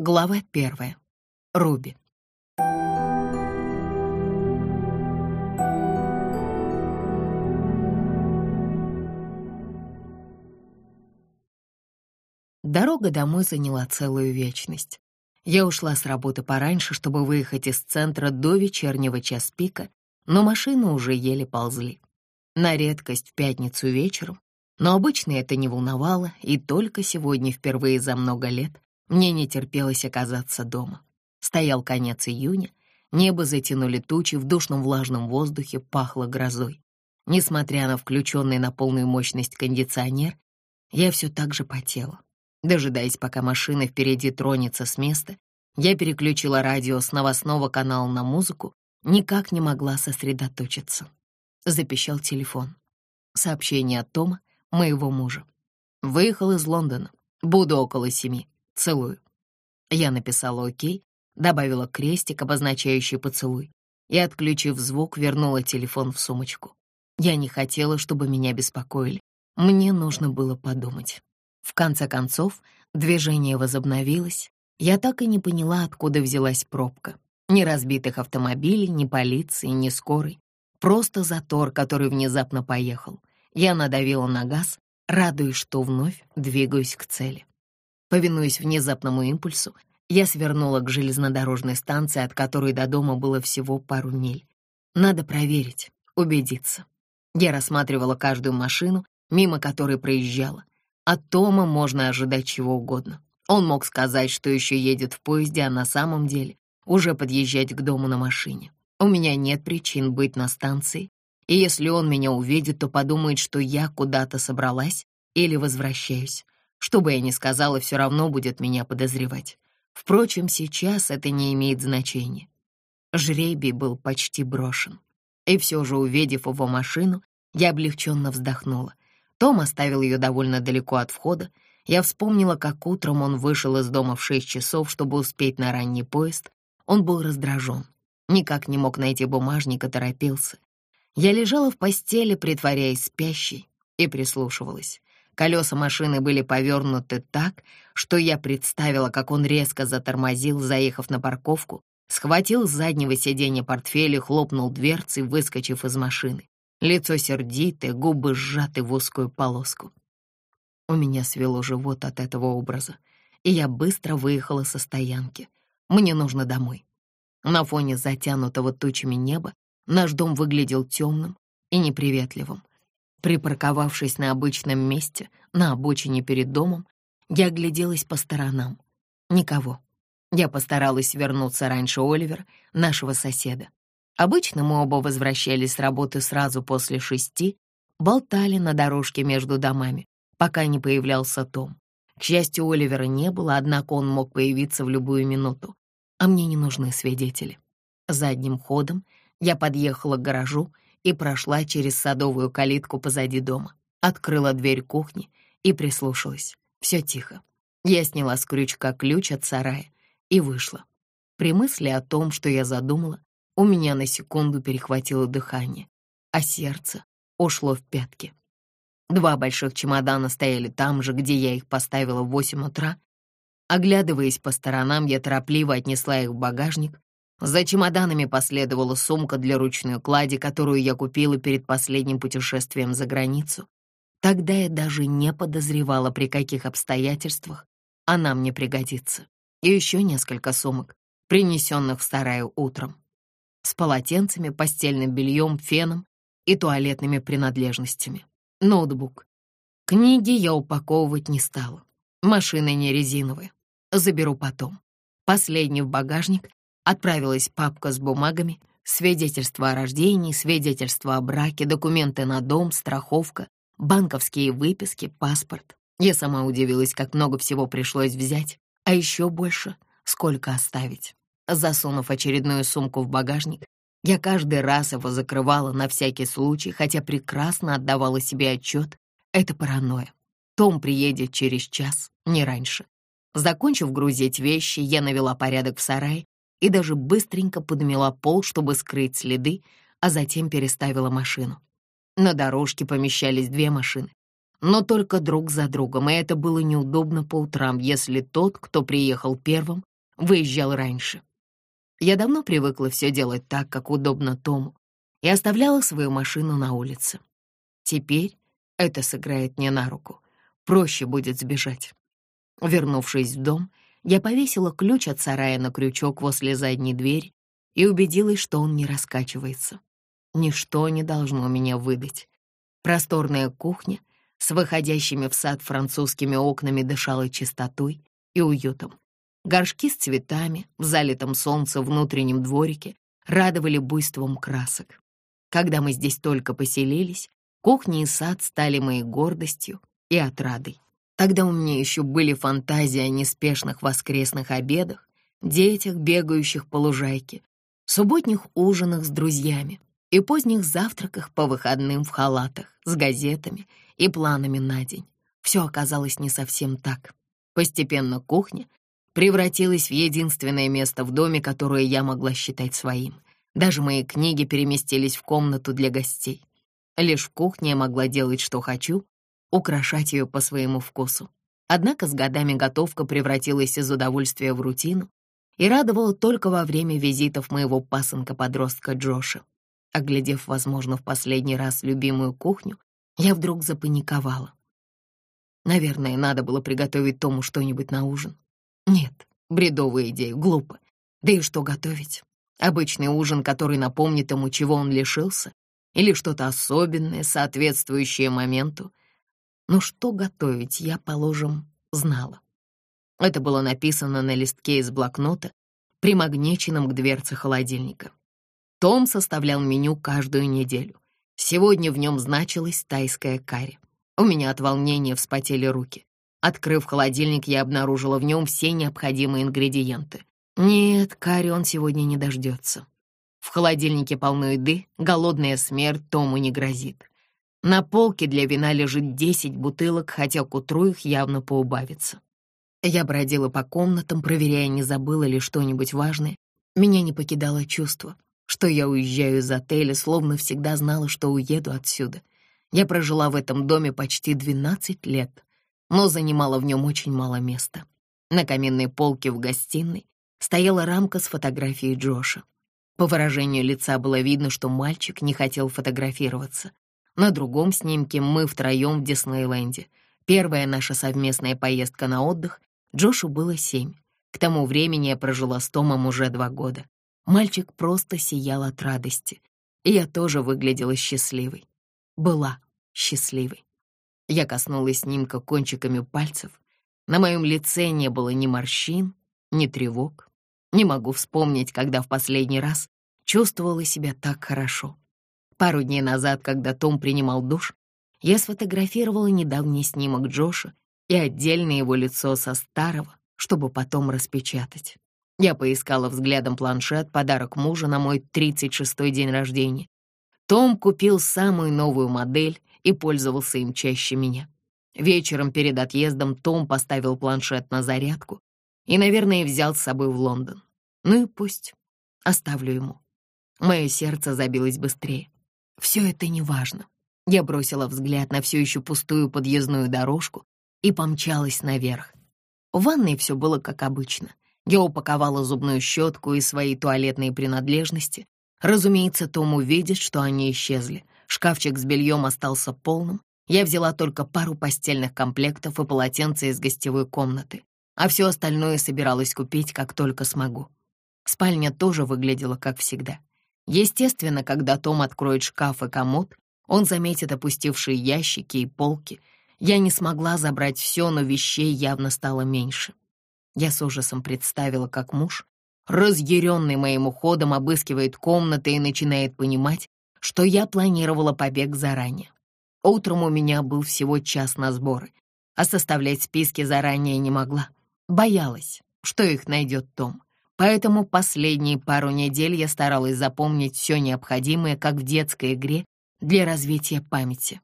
Глава первая. Руби. Дорога домой заняла целую вечность. Я ушла с работы пораньше, чтобы выехать из центра до вечернего час пика, но машины уже еле ползли. На редкость в пятницу вечером, но обычно это не волновало, и только сегодня впервые за много лет мне не терпелось оказаться дома. Стоял конец июня, небо затянули тучи, в душном влажном воздухе пахло грозой. Несмотря на включенный на полную мощность кондиционер, я все так же потела. Дожидаясь, пока машина впереди тронется с места, я переключила радио с новостного канала на музыку, никак не могла сосредоточиться. Запищал телефон. Сообщение от Тома, моего мужа. Выехал из Лондона. Буду около семи. Целую. Я написала «Окей», добавила крестик, обозначающий поцелуй, и, отключив звук, вернула телефон в сумочку. Я не хотела, чтобы меня беспокоили. Мне нужно было подумать. В конце концов, движение возобновилось. Я так и не поняла, откуда взялась пробка. Ни разбитых автомобилей, ни полиции, ни скорой. Просто затор, который внезапно поехал. Я надавила на газ, радуясь, что вновь двигаюсь к цели. Повинуясь внезапному импульсу, я свернула к железнодорожной станции, от которой до дома было всего пару миль. Надо проверить, убедиться. Я рассматривала каждую машину, мимо которой проезжала. От Тома можно ожидать чего угодно. Он мог сказать, что еще едет в поезде, а на самом деле уже подъезжать к дому на машине. У меня нет причин быть на станции, и если он меня увидит, то подумает, что я куда-то собралась или возвращаюсь. Что бы я ни сказала, все равно будет меня подозревать. Впрочем, сейчас это не имеет значения. Жребий был почти брошен. И все же, увидев его машину, я облегченно вздохнула. Том оставил ее довольно далеко от входа. Я вспомнила, как утром он вышел из дома в шесть часов, чтобы успеть на ранний поезд. Он был раздражен. Никак не мог найти бумажник и торопился. Я лежала в постели, притворяясь спящей, и прислушивалась. Колеса машины были повернуты так, что я представила, как он резко затормозил, заехав на парковку, схватил с заднего сиденья портфель и хлопнул дверцей, выскочив из машины. Лицо сердитое, губы сжаты в узкую полоску. У меня свело живот от этого образа, и я быстро выехала со стоянки. Мне нужно домой. На фоне затянутого тучами неба наш дом выглядел темным и неприветливым. Припарковавшись на обычном месте, на обочине перед домом, я огляделась по сторонам. Никого. Я постаралась вернуться раньше Оливера, нашего соседа. Обычно мы оба возвращались с работы сразу после шести, болтали на дорожке между домами, пока не появлялся Том. К счастью, Оливера не было, однако он мог появиться в любую минуту, а мне не нужны свидетели. Задним ходом я подъехала к гаражу и прошла через садовую калитку позади дома. Открыла дверь кухни и прислушалась. Все тихо. Я сняла с крючка ключ от сарая и вышла. При мысли о том, что я задумала, у меня на секунду перехватило дыхание, а сердце ушло в пятки. Два больших чемодана стояли там же, где я их поставила в восемь утра. Оглядываясь по сторонам, я торопливо отнесла их в багажник за чемоданами последовала сумка для ручной клади, которую я купила перед последним путешествием за границу. Тогда я даже не подозревала, при каких обстоятельствах она мне пригодится. И еще несколько сумок, принесенных в старое утром, с полотенцами, постельным бельем, феном и туалетными принадлежностями. Ноутбук. Книги я упаковывать не стала. Машина не резиновая. Заберу потом. Последний в багажник Отправилась папка с бумагами, свидетельство о рождении, свидетельство о браке, документы на дом, страховка, банковские выписки, паспорт. Я сама удивилась, как много всего пришлось взять, а еще больше — сколько оставить. Засунув очередную сумку в багажник, я каждый раз его закрывала на всякий случай, хотя прекрасно отдавала себе отчет. Это паранойя. Том приедет через час, не раньше. Закончив грузить вещи, я навела порядок в сарае и даже быстренько подмела пол, чтобы скрыть следы, а затем переставила машину. На дорожке помещались две машины, но только друг за другом, и это было неудобно по утрам, если тот, кто приехал первым, выезжал раньше. Я давно привыкла все делать так, как удобно Тому, и оставляла свою машину на улице. Теперь это сыграет мне на руку. Проще будет сбежать. Вернувшись в дом, я повесила ключ от сарая на крючок возле задней двери и убедилась, что он не раскачивается. Ничто не должно меня выдать. Просторная кухня с выходящими в сад французскими окнами дышала чистотой и уютом. Горшки с цветами в залитом солнце внутреннем дворике радовали буйством красок. Когда мы здесь только поселились, кухня и сад стали моей гордостью и отрадой. Тогда у меня еще были фантазии о неспешных воскресных обедах, детях, бегающих по лужайке, субботних ужинах с друзьями и поздних завтраках по выходным в халатах с газетами и планами на день. Все оказалось не совсем так. Постепенно кухня превратилась в единственное место в доме, которое я могла считать своим. Даже мои книги переместились в комнату для гостей. Лишь в кухне я могла делать, что хочу, украшать ее по своему вкусу. Однако с годами готовка превратилась из удовольствия в рутину и радовала только во время визитов моего пасынка-подростка Джоша. Оглядев, возможно, в последний раз любимую кухню, я вдруг запаниковала. Наверное, надо было приготовить Тому что-нибудь на ужин. Нет, бредовая идея, глупо. Да и что готовить? Обычный ужин, который напомнит ему, чего он лишился, или что-то особенное, соответствующее моменту. Но что готовить, я, положим, знала. Это было написано на листке из блокнота, примагнеченном к дверце холодильника. Том составлял меню каждую неделю. Сегодня в нем значилась тайская карри. У меня от волнения вспотели руки. Открыв холодильник, я обнаружила в нем все необходимые ингредиенты. Нет, карри он сегодня не дождется. В холодильнике полно еды, голодная смерть Тому не грозит. На полке для вина лежит 10 бутылок, хотя к утру их явно поубавится. Я бродила по комнатам, проверяя, не забыла ли что-нибудь важное. Меня не покидало чувство, что я уезжаю из отеля, словно всегда знала, что уеду отсюда. Я прожила в этом доме почти 12 лет но занимала в нем очень мало места. На каминной полке в гостиной стояла рамка с фотографией Джоша. По выражению лица было видно, что мальчик не хотел фотографироваться. На другом снимке мы втроем в Диснейленде. Первая наша совместная поездка на отдых. Джошу было семь. К тому времени я прожила с Томом уже два года. Мальчик просто сиял от радости. И я тоже выглядела счастливой. Была счастливой. Я коснулась снимка кончиками пальцев. На моем лице не было ни морщин, ни тревог. Не могу вспомнить, когда в последний раз чувствовала себя так хорошо. Пару дней назад, когда Том принимал душ, я сфотографировала недавний снимок Джоша и отдельно его лицо со старого, чтобы потом распечатать. Я поискала взглядом планшет, подарок мужа на мой 36-й день рождения. Том купил самую новую модель и пользовался им чаще меня. Вечером перед отъездом Том поставил планшет на зарядку и, наверное, взял с собой в Лондон. Ну и пусть. Оставлю ему. Мое сердце забилось быстрее. Все это неважно. Я бросила взгляд на все еще пустую подъездную дорожку и помчалась наверх. В ванной все было как обычно. Я упаковала зубную щетку и свои туалетные принадлежности. Разумеется, Том увидит, что они исчезли — Шкафчик с бельем остался полным. Я взяла только пару постельных комплектов и полотенца из гостевой комнаты, а все остальное собиралась купить, как только смогу. Спальня тоже выглядела как всегда. Естественно, когда Том откроет шкаф и комод, он заметит опустевшие ящики и полки. Я не смогла забрать все, но вещей явно стало меньше. Я с ужасом представила, как муж, разъяренный моим уходом, обыскивает комнаты и начинает понимать, что я планировала побег заранее. Утром у меня был всего час на сборы, а составлять списки заранее не могла. Боялась, что их найдет Том. Поэтому последние пару недель я старалась запомнить все необходимое, как в детской игре, для развития памяти.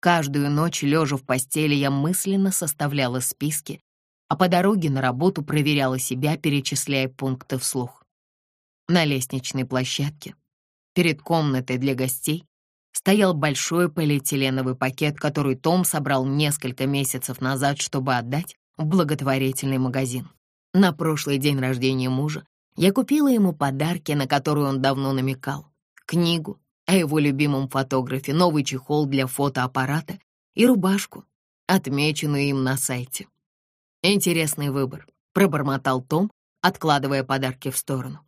Каждую ночь, лежа в постели, я мысленно составляла списки, а по дороге на работу проверяла себя, перечисляя пункты вслух. На лестничной площадке Перед комнатой для гостей стоял большой полиэтиленовый пакет, который Том собрал несколько месяцев назад, чтобы отдать в благотворительный магазин. На прошлый день рождения мужа я купила ему подарки, на которые он давно намекал. Книгу о его любимом фотографе, новый чехол для фотоаппарата и рубашку, отмеченную им на сайте. «Интересный выбор», — пробормотал Том, откладывая подарки в сторону.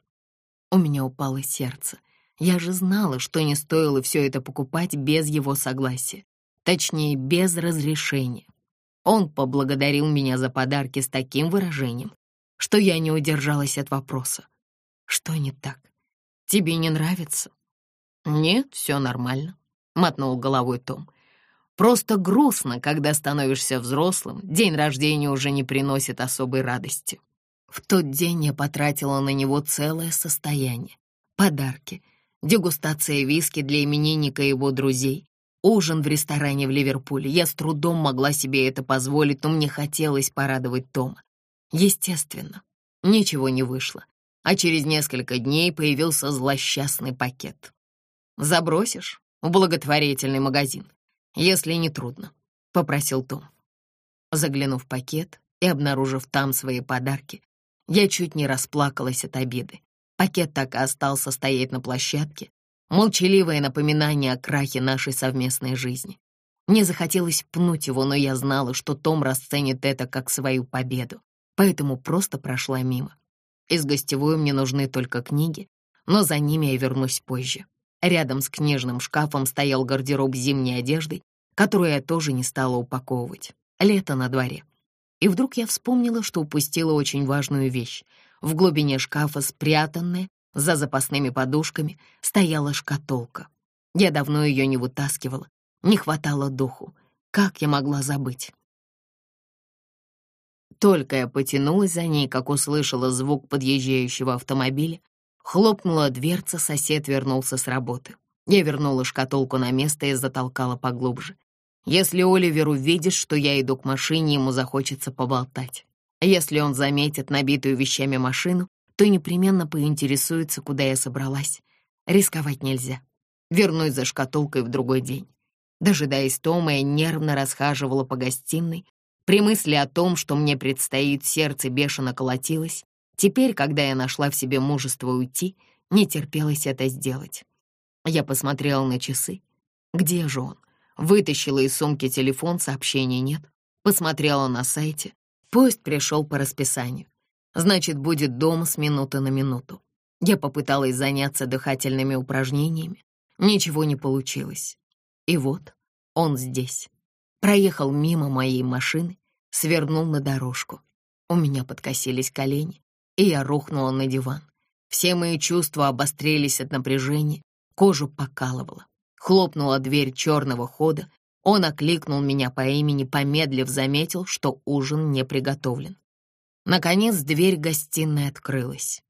У меня упало сердце. Я же знала, что не стоило все это покупать без его согласия. Точнее, без разрешения. Он поблагодарил меня за подарки с таким выражением, что я не удержалась от вопроса. «Что не так? Тебе не нравится?» «Нет, все нормально», — мотнул головой Том. «Просто грустно, когда становишься взрослым, день рождения уже не приносит особой радости». В тот день я потратила на него целое состояние. Подарки, дегустация виски для именинника и его друзей, ужин в ресторане в Ливерпуле. Я с трудом могла себе это позволить, но мне хотелось порадовать Тома. Естественно, ничего не вышло, а через несколько дней появился злосчастный пакет. «Забросишь в благотворительный магазин, если не трудно», — попросил Том. Заглянув в пакет и обнаружив там свои подарки, я чуть не расплакалась от обиды. Пакет так и остался стоять на площадке, молчаливое напоминание о крахе нашей совместной жизни. Мне захотелось пнуть его, но я знала, что Том расценит это как свою победу поэтому просто прошла мимо. Из гостевой мне нужны только книги, но за ними я вернусь позже. Рядом с книжным шкафом стоял гардероб зимней одежды, которую я тоже не стала упаковывать. Лето на дворе. И вдруг я вспомнила, что упустила очень важную вещь. В глубине шкафа, спрятанная за запасными подушками, стояла шкатулка. Я давно ее не вытаскивала, не хватало духу. Как я могла забыть? Только я потянулась за ней, как услышала звук подъезжающего автомобиля. Хлопнула дверца, сосед вернулся с работы. Я вернула шкатулку на место и затолкала поглубже. Если Оливер увидит, что я иду к машине, ему захочется поболтать. Если он заметит набитую вещами машину, то непременно поинтересуется, куда я собралась. Рисковать нельзя. Вернусь за шкатулкой в другой день. Дожидаясь Тома, я нервно расхаживала по гостиной, при мысли о том, что мне предстоит, сердце бешено колотилось. Теперь, когда я нашла в себе мужество уйти, не терпелось это сделать. Я посмотрела на часы. Где же он? Вытащила из сумки телефон, сообщений нет. Посмотрела на сайте. Поезд пришел по расписанию. Значит, будет дома с минуты на минуту. Я попыталась заняться дыхательными упражнениями. Ничего не получилось. И вот он здесь проехал мимо моей машины, свернул на дорожку. У меня подкосились колени, и я рухнула на диван. Все мои чувства обострились от напряжения, кожу покалывала. Хлопнула дверь черного хода, он окликнул меня по имени, помедлив, заметил, что ужин не приготовлен. Наконец дверь гостиной открылась.